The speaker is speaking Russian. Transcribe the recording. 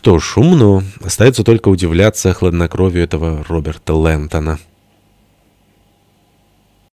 Что ж, умно. Остается только удивляться хладнокровию этого Роберта Лентона.